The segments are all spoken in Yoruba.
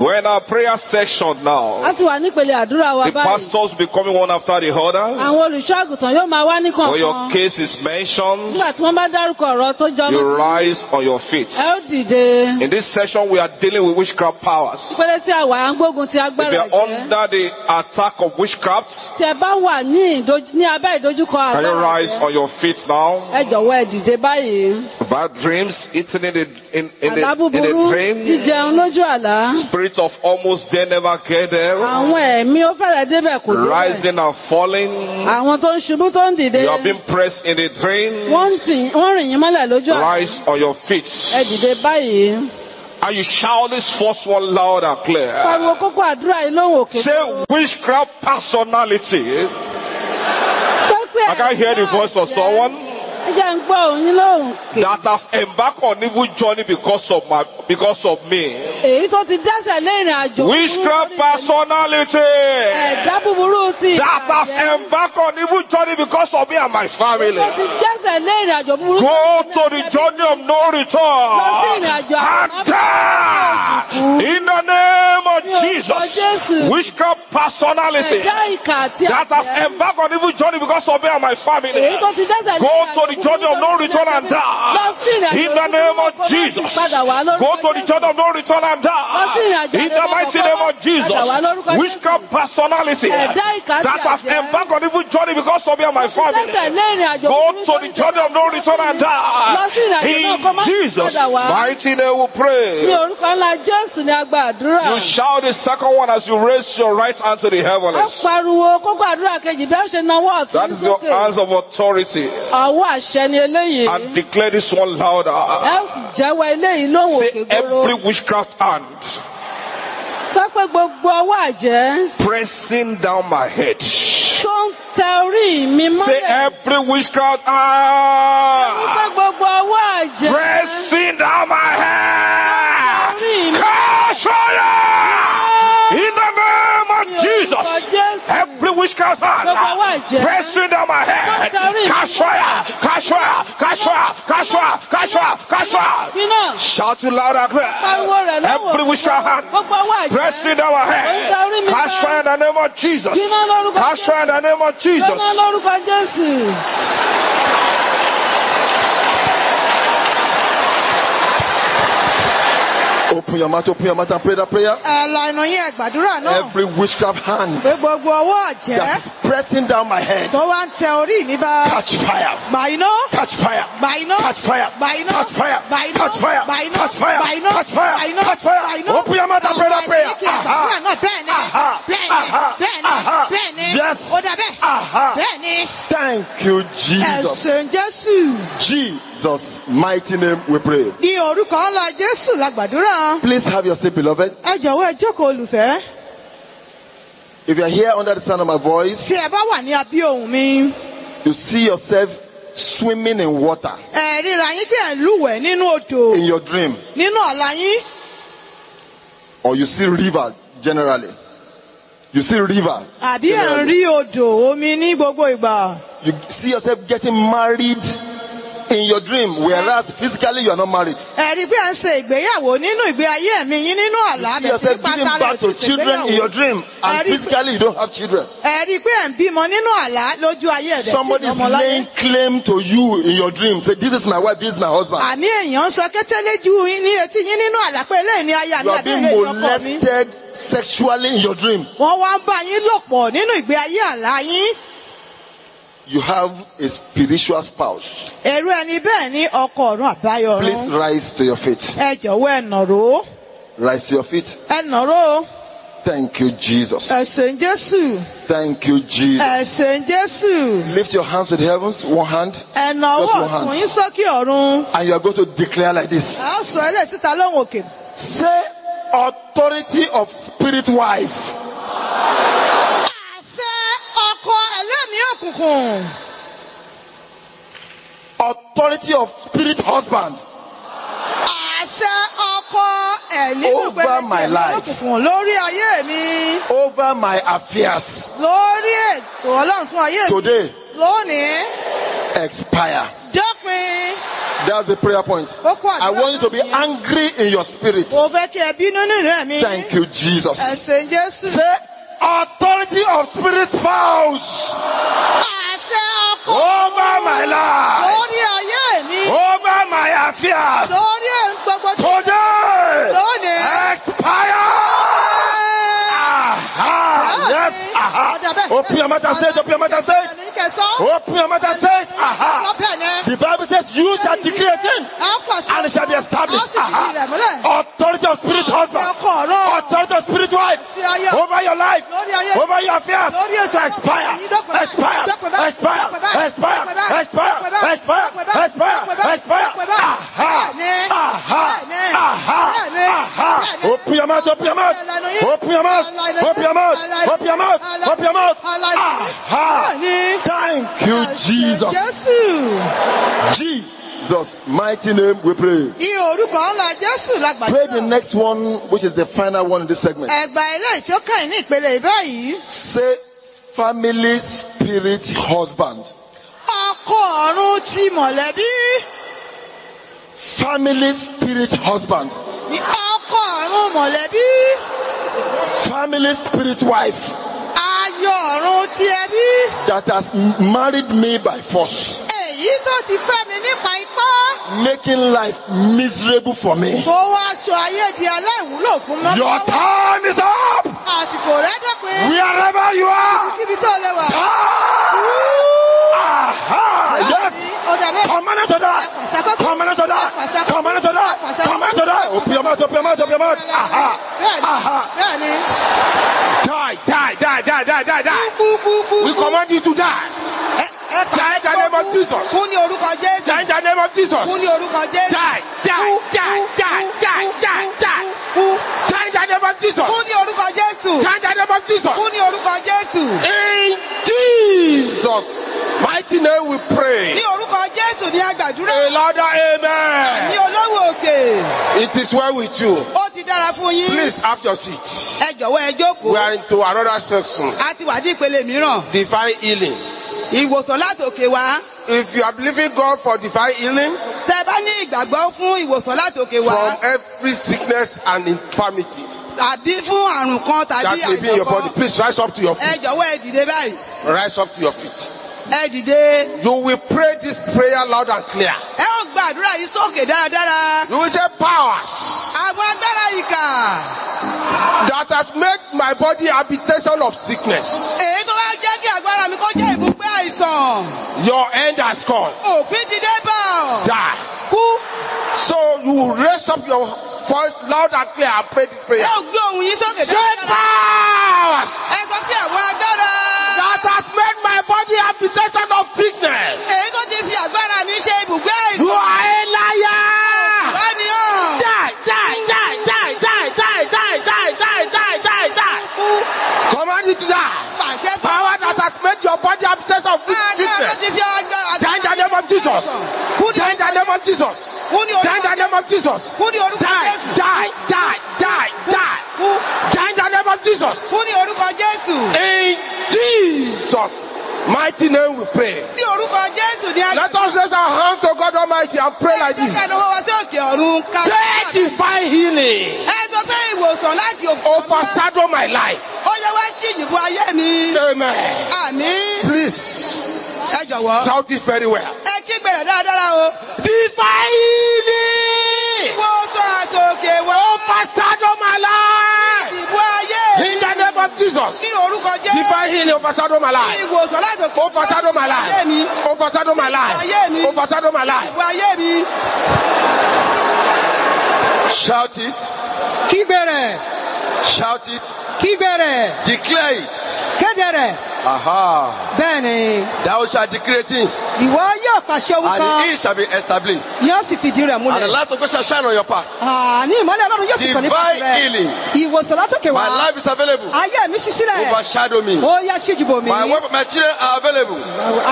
We're in our prayer session now. The pastors becoming one after the other. When your case is mentioned, you rise on your feet. In this session, we are dealing with witchcraft powers. If you are under the attack of witchcrafts, can you rise on your feet now? Bad dreams, eating in the, in, in the, in dream. Spirit Spirits of almost there never get there. àwọn ẹ̀mí ó fẹ́rẹ̀ débẹ̀ kò débẹ̀. Rising and falling. àwọn tó ń ṣubú tó ń dìde. You are being pressed in the dream. wọ́n ń tì- wọ́n rìn yín mọ́lẹ̀ lójú àlá. Rise on your feet. ẹ dìde báyìí. And you shout this first one loud and clear. pariwo kókó àdúrà yìí lóhùn òkè. Say witchcraft personality. I can hear the voice of someone ẹ jẹ́ ń gbọ́ òun yín lóhùn. that have embarked on evil journey because of my because of me. èyí tó ti dẹ́sẹ̀ lé ìrìn àjò. Witchcraft personality ẹ̀dá búburú ti that have embarked on evil journey because of me and my family. ti dẹ́sẹ̀ lé àjò búburú. Go to the journey of no return and die in the name of Jesus. Witchcraft personality ẹ̀dá ìkà àti that have embarked on evil journey because of me and my family. èyí tó ti dẹ́sẹ̀ lé Go to the journey of no return and lọ sí ìrìn die. In the name of búburú kó má Jesus. sì padà wá lórúkọ Go to the journey of no return and die. In the mighty name of Jesus. Witchcraft personality that have embarked on evil journey because of me and my family. dẹ́sẹ̀ lé ìrìn àjò Go to the journey of no return and die. In Jesus' mighty name we pray. orúkọ ńlá jésù ni a gba àdúrà. You shout the second one as you raise your right hand to the heavens. pariwo kókó àdúrà kejì bí ó ṣe nawọ́ ọ̀tún That is your hands of authority. Ọwọ́ àṣẹ ni eléyìí. And declare this one louder. Uh, uh, uh. ẹ ó sì jẹ́wọ́ eléyìí lóhùn Say every witchcraft hand sọ pé gbogbo ọwọ́ àjẹ́ pressing down my head. tó ń tẹ orí mi Say every witchcraft pé hand gbogbo ọwọ́ àjẹ́ pressing down my head. orí mi. Catch in the name of Jesus. Every witchcraft hand Gbogbo ọwọ́ àjẹ́. pressing my head. Catch fire, catch fire, catch fire, catch fire, catch fire, catch fire. Shout it loud and clear. Every witchcraft hand gbogbo ọwọ́ àjẹ́. pressing down my head. Catch fire in the name of Jesus. Catch fire in the name of Jesus. Iná lórúkọ Jésù. Open your mouth, open your mouth and pray that prayer. ẹ̀la yín ẹ̀gbàdúrà náà. Every witchcraft hand pé gbogbo ọwọ́ ọ̀jẹ́ that's pressing down my head, tó wá ń tẹ orí mi bá. Catch fire, iná. Catch fire, iná. Catch fire, iná. Catch fire, catch fire, iná. Catch fire, catch fire, gbà catch fire. Open your mouth and pray that prayer. Ẹ̀gbàdúrà náà bẹ́ẹ̀ ni. Bẹ́ẹ̀ ni. Bẹ́ẹ̀ ni. Aha. bẹ́ẹ̀ ni. Yes. ó dà bẹ́ẹ̀. Bẹ́ẹ̀ ni. Thank you, Jesus. ẹ̀sìn Jésù. Jesus' mighty name we pray. ní orúkọ ńlá Jésù la gbàdúrà. Please have your seat, beloved. ẹ jọ̀wọ́ ẹ jókòó olùfẹ́ If you are here under the sound of my voice, tí ẹ bá wà ní abí ohùn mi you see yourself swimming in water ẹ ríra yín bí ẹ̀ ń lúwẹ̀ẹ́ nínú odò in your dream, nínú àlá yín or you see river generally. You see river. àbí ẹ̀ ń rí odò omi ní gbogbo ìgbà. You see yourself getting married in your dream, whereas physically you are not married. ẹ̀rí pé à ń ṣe ìgbéyàwó nínú ìgbé ayé ẹ̀mí yín nínú àlá You see yourself giving birth to children in your dream, and physically you don't have children. ẹ̀rí pé ẹ̀ ń bímọ nínú àlá lójú ayé ẹ̀dẹ̀ Somebody is laying claim to you in your dream. Say, This is my wife, this is my husband. àní èèyàn sọ kétéléjú ní etí yín nínú àlá pé eléyìí ni aya mi You are àbí being eléyìí ni ọkọ mi. molested sexually in your dream. wọ́n wá ń bá yín lò pọ̀ nínú ìgbé ayé àlá yín. You have a spiritual spouse. èrú ẹni bẹ́ẹ̀ ní ọkọ ọ̀run àbáyọ Please rise to your feet. ẹ jọ̀wọ́ ẹ nàró Rise to your feet. ẹ nàró Thank you, Jesus. ẹ̀sìn Jésù Thank you, Jesus. ẹ̀sìn Jésù. Lift your hands to the heavens, one hand, ẹ nàwọ́ Just one hand. ọ̀tún yín sókè ọ̀run. and you are going to declare like this. a ó sọ ilé síta lóhùn òkè. Say, authority of spirit wife. àṣẹ ọkọ ẹlẹ́mìí òkùnkùn. Authority of spirit husband. àṣẹ ọkọ ẹ̀mí my life. òkùnkùn lórí ayé mi. over my affairs. lórí ètò ọlọ́run fún ayé mi. Today, lónìí expire. dópin That's the prayer point. I want you to be angry in your spirit. Thank you, Jesus. Say, authority of spirit spouse àṣẹ ọkọ over my life, lórí ayé mi. over my affairs. lórí gbogbo Today, lónìí. expire. Aha, yes, aha. Open your mouth and say it, open your mouth and say it. Open your mouth and say it. Aha. The Bible says, You shall declare a thing and it shall be established. Authority of spirit husband, authority of spirit wife. Over your life, over your affairs. Expire, expire, expire, expire, expire, expire. Jesus' mighty name we pray. Ní orúkọ ńlá Jésù la Pray the next one, which is the final one in this segment. Ẹ̀gbà eléyìí tí ó kàn ní ìpele báyìí. Say, family spirit husband. Ọkọ ọ̀run ti mọ̀lẹ́bí. Family spirit husband. Ọkọ ọ̀run mọ̀lẹ́bí. Family spirit wife Ayọ̀ ọ̀run ti ẹbí. that has married me by force, Èyí tó ti fẹ́ mi nípa ipá. making life miserable for me. Kó wá aṣọ ayé di aláìwúlò fún mọ́. Your time is up. Àsìkò rẹ̀ dọ̀pin. Wherever you are. Kíbi tó lè wà. Aha! Yes. Command to die. Command to die. Command to die. Command to die. Open your mouth. Open your mouth. Open your mouth. Aha. Bẹ́ẹ̀ni. Aha. Bẹ́ẹ̀ni. Die, die, die, die, die, die, die. We command you to die. Die in the name of Jesus. Kú ní orúkọ Jésù. Die in the name of Jesus. Kú ní orúkọ Jésù. Die, die, die, die, die, die, die. Kú. Die in the name of Jesus. Kú ní orúkọ Jésù. Die in the name of Jesus. Kú ní orúkọ Jésù. In Jesus' mighty name we pray. Ní orúkọ Jésù ní agbàdúrà. A louder amen. olówó òkè. It is well with you. Ó ti dára fún yín. Please have your seat. Ẹ jọ̀wọ́ ẹ jókòó. We are into another section. A ti wà ní ìpele mìíràn. Divine healing. Ìwòsàn láti òkè wá. If you are believing God for divine healing Tẹ bá ní ìgbàgbọ́ fún ìwòsàn láti òkè wá. from every sickness and infirmity Tàbí fún àrùn kan that tàbí may be in your àìsàn body, kan. please rise up to your Ẹ feet. jọ̀wọ́ ẹ dìde báyìí. Rise up to your feet. Ẹ dìde. You will pray this prayer loud and clear. Ẹ ó gbàdúrà yìí sókè dáradára. You will say powers Àwọn agbára ìkà. that has made my body habitation of sickness. Èyí tó wá jẹ́ kí agbára mi kó jẹ́ ibùgbé àìsàn. Your end has come. Òpin ti dé bọ̀. Die. Kú. So you raise up your voice loud and clear and pray this Ẹ prayer. ó gbé ohùn yín sókè dáradára. Jesus. Die in the name of Jesus. Die in the name of Jesus. Die, die, die, die, die. Die in the name of Jesus. In Jesus. Mighty name we pray. Let us raise our hand to God Almighty and pray like this. Pray divine healing. Overshadow my life. Amen. Please. Ẹ jọ̀wọ́. Shout it very well. Ẹ kí gbẹ̀rẹ̀ dáadáa o. Divaini. Wo sọ àtòkè wọ. Ó fa sádọ́ máa lá. Ìbú. In the name of Jesus. Ní orúkọ Jésù. Divaini ó fa sádọ́ máa lá. Ìwòsàn láti òkè. Ó fa sádọ́ máa lá. Ó fa sádọ́ máa lá. Ó fa sádọ́ ayé mi. Shout it. Kí gbẹ̀rẹ̀. Shout it. Kí gbẹ̀rẹ̀. Declare it. Kéde rẹ̀. Aha. bẹ́ẹ̀ ni Thou shalt decree thing, ìwọ yóò pàṣẹ ohun and kan it shall be established. yóò sì fìdí rẹ̀ And the múlẹ̀. light of God shall shine on your path. àní ìmọ́lẹ̀ ọlọ́run yóò sì tàn nípa Divine rẹ̀ healing. ìwòsàn látòkè wá My life is available. ayé mi ṣí sílẹ̀ Overshadow me. ó yá ṣíjìbò mi My wife and my children are available.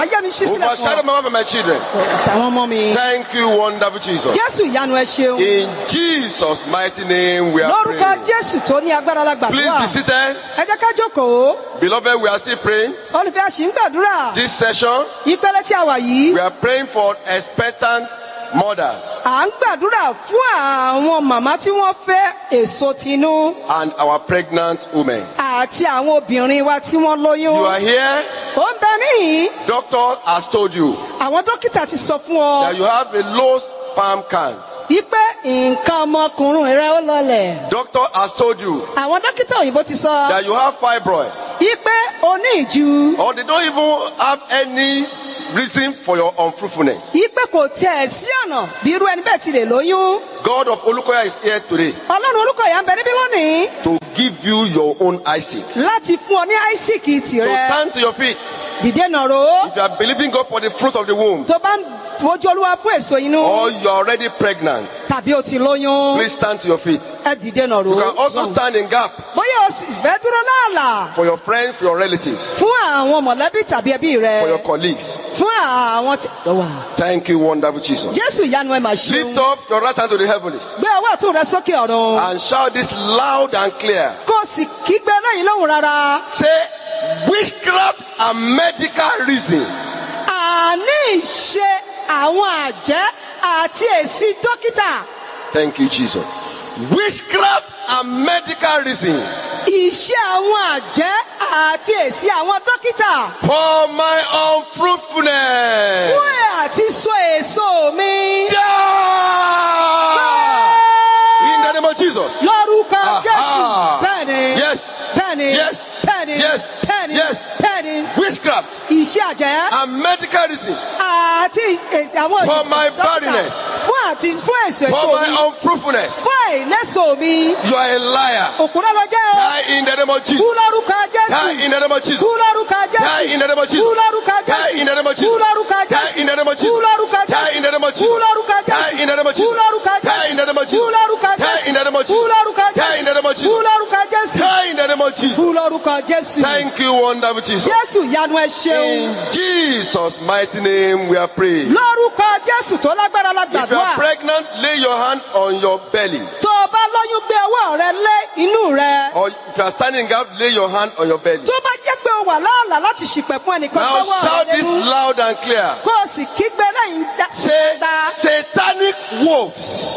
ayé mi ṣí sílẹ̀ Overshadow fún my wife and my children. ọ àtàwọn ọmọ mi. Thank you, wonderful Jesus. jésù ìyanu ẹ ṣeun In Jesus' mighty name we are lórúkọ praying. jésù tó ní agbára Please be seated. ẹ jẹ́ ká jókòó Beloved, we are still praying. Praying. olùfẹ́ ń gbàdúrà. This session, ìpele tí a wà yìí. we are praying for expectant mothers à ń gbàdúrà fún àwọn màmá tí wọ́n fẹ́ èso tinú and our pregnant women. àti àwọn obìnrin wa tí wọ́n You lóyún. are here. ó ń bẹ níhìn. Doctor has told you àwọn dókítà ti sọ fún that ọ you have a low sperm count. wípé nǹkan ọmọkùnrin rẹ ó lọlẹ̀. Doctor has told you àwọn dókítà òyìnbó ti sọ that you have fibroid. wípé o ní ìju. Or they don't even have any reason for your unfruitfulness. wípé kò tẹ̀ sí ọ̀nà bí irú ẹni bẹ́ẹ̀ ti lè lóyún. God of Olukoya is here today ọlọ́run olùkọ́yà ń bẹ níbí lónìí to give you your own Isaac. láti fún ọ ní isaac So tìrẹ. stand to your feet. dìde nàró. If you are believing God for the fruit of the womb, tó bá ń wojú olúwa fún èso inú. or you are already pregnant, tàbí o ti lóyún. please stand to your feet. ẹ dìde nàró. You can also stand in gap bóyá o sì fẹ́ dúró láàlà for your friends, for your relatives, fún àwọn mọ̀lẹ́bí tàbí ẹbí rẹ. for your colleagues. fún àwọn tí. Thank you, wonderful Jesus. jésù ìyanu ẹ̀ máa ṣeun. Lift up your right hand to the heavens gbé ọwọ́ ọ̀tún rẹ sókè ọ̀run. and shout this loud and clear. kó o sì kígbe lẹ́yìn lóhùn rárá. Say, witchcraft and medical reason àní ìṣe àwọn àjẹ́ àti èsì dókítà. Thank you, Jesus. Witchcraft and medical reason ìṣe àwọn àjẹ́ àti èsì àwọn dókítà. for my unfruitfulness. fún ẹ̀ àti so èso mi. Die! In the name of Jesus. lórúkọ jésù. bẹ́ẹ̀ni. Yes. bẹ́ẹ̀ni. Yes. bẹ́ẹ̀ni. Yes. bẹ́ẹ̀ni. Yes. bẹ́ẹ̀ni. Witchcraft ìṣe àjẹ́. Medical reason àti èsì àwọn For my barrenness. fún àti fún èso for my unfruitfulness. fún àìlẹ́sọ̀ mi. You are a liar. òkúrọ́ lọ jẹ́ o. Die in the name of kú Jesus. lórúkọ jésù. Die in the name of Jesus. kú lórúkọ Die in the name of kú Jesus. Die in the name of kú Jesus. Die in the name of kú Jesus. Die in the name of kú Jesus. lórúkọ jésù. Die in the name of kú Jesus. lórúkọ jésù. Die in the name of kú Jesus. Die in the name of kú Jesus. Die in the name of kú Jesus. lórúkọ jésù. Die in the name of Jesus. kú lórúkọ jésù. Thank you, wonderful Jesus. jésù yanu ẹ ṣeun. In Jesus' mighty name we are praying. lórúkọ jésù tó lágbára la If you are pregnant, lay your hand on your belly. tó o bá lóyún gbé ọwọ́ rẹ lé inú rẹ. Or if you are standing up, lay your hand on your belly. tó bá jẹ́ pé o wà láàlà láti ṣìpẹ̀ fún ẹnìkan Now gbọ́wọ́ shout rẹ this lẹ́nu. loud and clear. kó o sì kígbe lẹ́yìn Say dá. satanic wolves.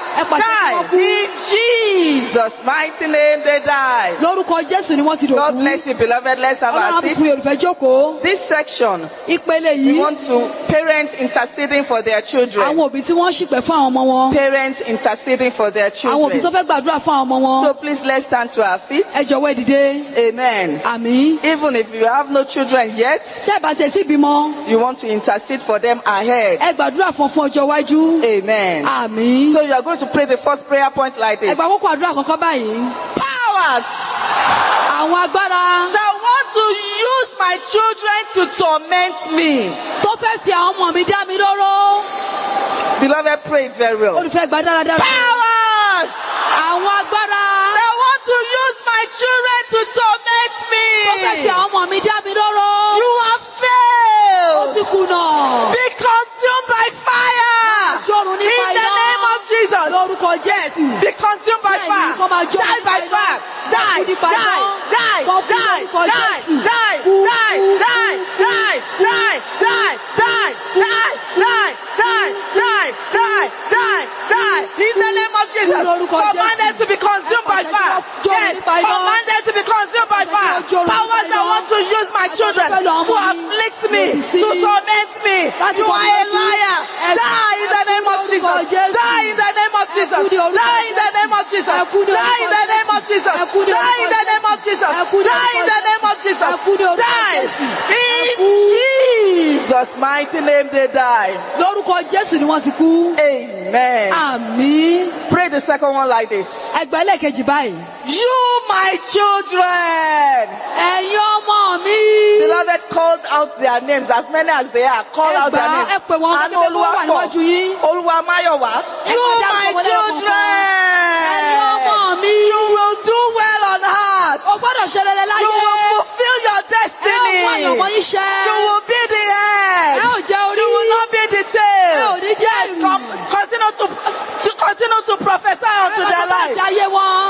In Jesus' mighty name they die. lórúkọ jésù ni wọ́n ti God dòkú. bless you, beloved. Let's have our seat. fún olùfẹ́ jókòó. This section, ìpele we want to parents interceding for their àwọn children. òbí tí wọ́n ṣìpẹ̀ fún àwọn ọmọ wọn. Parents interceding for their àwọn òbí tó children. fẹ́ gbàdúrà fún àwọn ọmọ So please let's stand to our feet. ẹ jọ̀wọ́ ẹ dìde. Amen. Even if you have no children yet, sí ìbímọ. you want to intercede for them ahead. ẹ gbàdúrà fún fún ọjọ́ iwájú. Amen. So you are going to pray the first prayer point like this. ẹgbà kókó àdúrà kọ̀ọ̀kan báyìí. Powers àwọn agbára that want to use my children to torment me. tó fẹ́ fi àwọn ọmọ mi dá mi lóró. Beloved, pray very well. olùfẹ́ gbà dáradára. Powers àwọn agbára that want to use my children to torment me. tó fẹ́ fi àwọn ọmọ mi dá mi lóró. You have ó failed. ti kùnà. Be consumed by fire. jọ̀rùn In nípa the iná. name of Jesus. lórúkọ jésù. Be consumed by fire. Die by fire. Die, die, die, die, die, die, Kú, die, kú, die, kú, die, kú, die, die, die, die, die, die, die, die, die, die. In the name of Jesus. Kú lórúkọ Command them Jésù. to be consumed by fire. Yes, nípa iná. command them to be consumed by fire. wọ́n use my children to afflict me, to torment me. You are a liar. Die in the name of Jesus. Die in the name of Jesus. Ẹ kú ní orúkọ Die in the name of Jesus. Ẹ kú ní Die in the name of Jesus. Ẹ kú ní Die in the name of. Jesus. Ẹ kú ní Die in the name of Jesus. Ẹ kú ní orúkọ Die. In Jesus' mighty name they die. lórúkọ jésù ni wọ́n ti kú. Amen. àmì. Pray the second one like this. ẹgbẹ́ lẹ́ẹ̀kejì báyìí. You, my children. ẹ̀yin ọmọ mi. Beloved called out their names as many as they are call out their names. Ẹ pè wọ́n kí ló wà níwájú yín. Olúwa Máyọ̀wá. You my children. Ẹni ọmọ mi. You will do well on earth. O gbọ́dọ̀ ṣe rere láyé. You will fulfil your destiny. Ẹ wọ àyànmọ́ yín ṣẹ. You will be the head. Ẹ ò jẹ́ orí. You will not be the tail. Ẹ ò ní jẹ́ ìrù. Continue to continue to prophesy unto their life. Ẹ bá tó bá ayé wọn.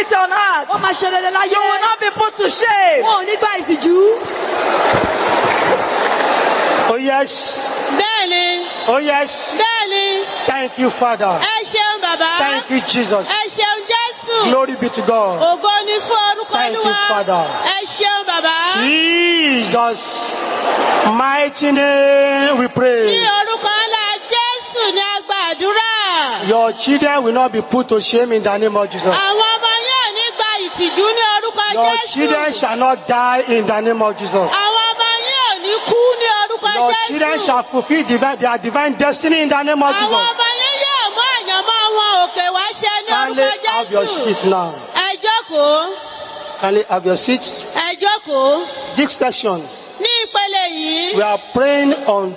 It on earth. Wọ́n máa ṣe rere láyé. You will not be put to shame. Wọn ò ní gba ìtìjú. Oh yes. Bẹ́ẹ̀ni, Oh yes. bẹ́ẹ̀ni, Thank you, Father. ẹ ṣeun bàbá. Thank you, Jesus. Ẹ ṣeun Jésù. Glory be to God. Ògo ni fún orúkọ Thank you, Olúwa. Father. Ẹ ṣeun bàbá. Jesus. Mighty name we Ní pray. orúkọ ńlá Jésù ni a gbàdúrà. Your children will not be put to shame in the name of Jesus. Àwọn ọmọ yóò ní gba ìtìjú ní orúkọ Your Jésù. children shall not die in the name of Jesus. Àwọn ọmọ yóò ní kú ní orúkọ Your children Jésù. shall fulfill divine, their divine destiny in the name of Àwọn Jesus. ọmọ yín yóò mú àyànmọ́ wọn òkè wá ṣe ní Kindly orúkọ have your Jésù. seat now. Ẹ jókòó. Kindly have your seats. Ẹ jókòó. This section, Ní ìpele yìí. we are praying on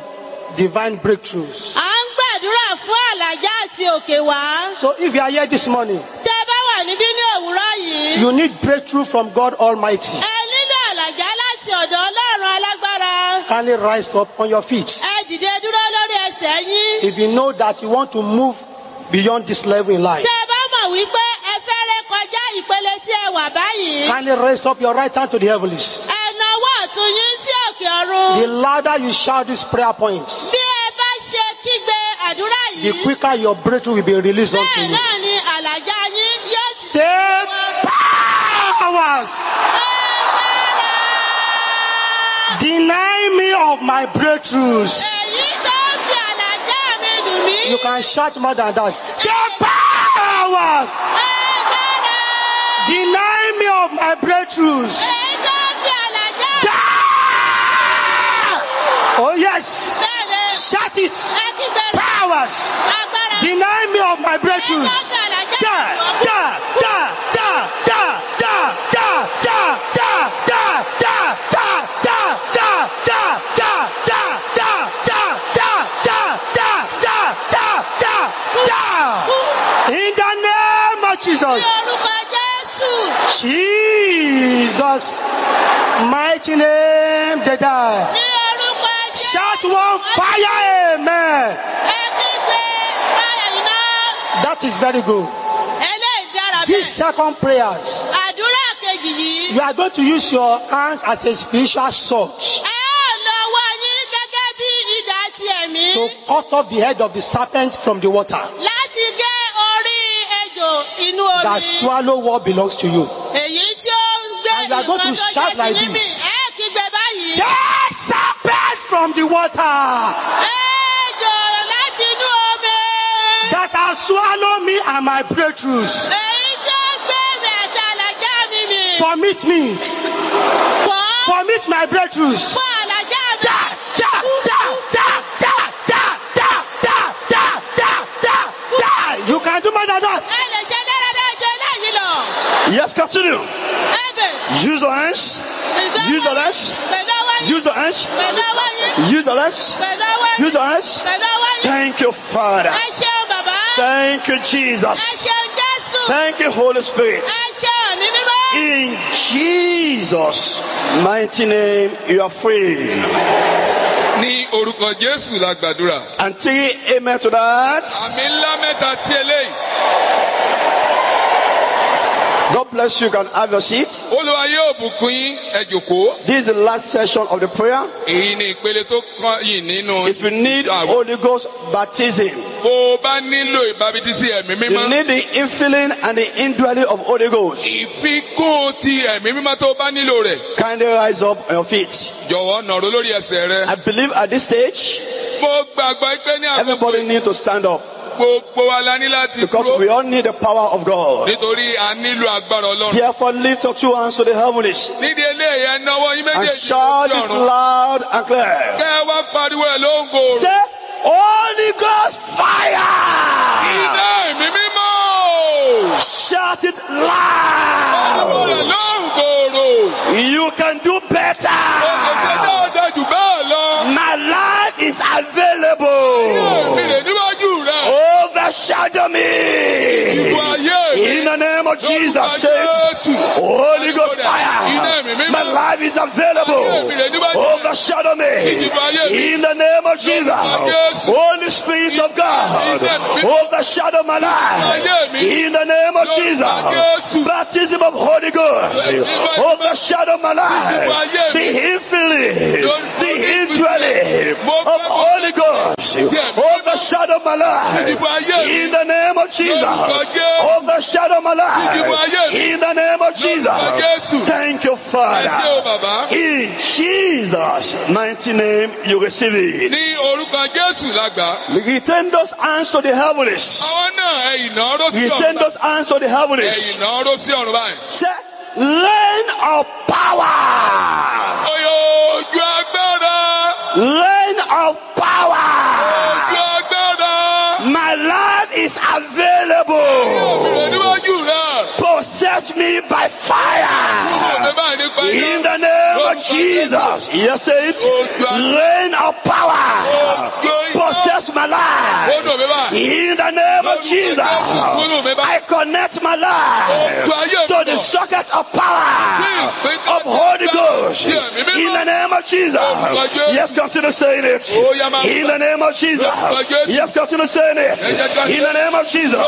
divine breakthroughs. À ń gbàdúrà fún àlàjá àti òkè wá. So if you are here this morning, Tẹ́ bá wà níbí ní òwúrọ̀ yìí. You need breakthrough from God Almighty. Ẹ nílò àlàjá láti ọ̀dọ̀ Ọlọ́run alágbára. Kindly rise up on your feet. Ẹ dìde dúró lórí ẹsẹ̀ yín. If you know that you want to move beyond this level in life, Tẹ́ bá mọ̀ wípé ẹ fẹ́ ré kọjá ìpele tí ẹ wà báyìí. kindly raise up your right hand to the heavens. Ẹ nawọ́ ọ̀tún yín sí òkè ọ̀run. The louder you shout these prayer points, Bí ẹ bá ṣe kígbe àdúrà the quicker your breakthrough will be released unto Bẹ́ẹ̀ you. náà fast. Deny me of my breakthroughs. You can shout more than that. Powers. Deny me of my breakthroughs. Oh yes. Shut it. Powers. Deny me of my breakthroughs. Die, die, die. Jesus. Jesus. Mighty name they die. Shout one fire, amen. That is very good. Bẹ́ẹ̀. second prayers, Àdúrà kejì yìí. you are going to use your hands as a spiritual sword Ẹ ó lọ wá yín gẹ́gẹ́ bí idà ti ẹ̀mí. to cut off the head of the serpent from the water Láti gé orí ejò inú that omi. swallow what belongs to you. Èyí tí ó ń gbé shout jẹ́ níbì. this. Ẹ kígbe báyìí. Yes, serpent from the water Ejò láti inú omi. that has swallowed me and my breakthroughs. Èyí Submit me. Submit my breakthroughs. Da, da, da, da, da, da, da, da, da, da, da, da. You can do more than that. Yes, continue. Use the hands. Use your legs. Use the hands. Use your legs. Use the hands. Thank you, Father. Thank you, Jesus. Thank you, Holy Spirit. In Jesus' mighty name, you are free. ní orúkọ jésù la gbàdúrà. And say amen to that. àmì ńlá mẹ́ta tí eléyìí. God bless you. You can have your seat. olúwa yóò bùkún yín ẹ jòkó. This is the last session of the prayer. èyí ni ìpele tó kàn yìí nínú. If you need. Holy Ghost baptism, bó o bá nílò ìbábitísí ẹ̀mí you need the infilling and the indwelling of Holy Ghost. ìfikún ti ẹ̀mí mímọ́ tó o bá nílò rẹ̀. Kindly rise up on your feet. jọ̀wọ́ nàró lórí ẹsẹ̀ rẹ. I believe at this stage, mo gbàgbọ́ pé ní àkókò everybody need to stand up gbogbo wa la ní láti because we all need the power of God. nítorí a nílò agbára ọlọ́run. Therefore, lift up two hands to the heavens nídìí eléyìí ẹ náwó yín and shout it loud and clear. kẹ́ ẹ wá pariwo ẹ̀ ló ń gòrò. Say, Holy Ghost fire! iná ẹ̀mí mímọ́. Shout it pariwo rẹ̀ loud! ló ń gòrò. You can do better. jù bẹ́ẹ̀ lọ. My life is available. Rè níwájú rẹ̀. Overshadow me. In the name of Jesus, Holy Ghost fire. My life is available. Overshadow me. In the name of Jesus. Holy Spirit of God. Overshadow oh, my life. In the name of Jesus. Baptism of Holy Ghost. Overshadow oh, my life. The infilling. The indwelling of Holy Ghost mercy. Overshadow oh, my life. In the name of Jesus. Overshadow oh, my life. In the name of Jesus. Thank you, Father. In Jesus' mighty name, you receive it. Return those hands to the heavens. Return those hands to the heavens. Say, Learn of power. Learn of power. Is available. Possess me by fire. In the name of Jesus. Yes, it. Reign of power. Possess my life. Kúrò mi báyìí. In the name of Jesus. I connect my life to the socket of power of Holy Ghost. In the name of Jesus. Yes, continue saying it. In the name of Jesus. Yes, continue saying it. In the name of Jesus.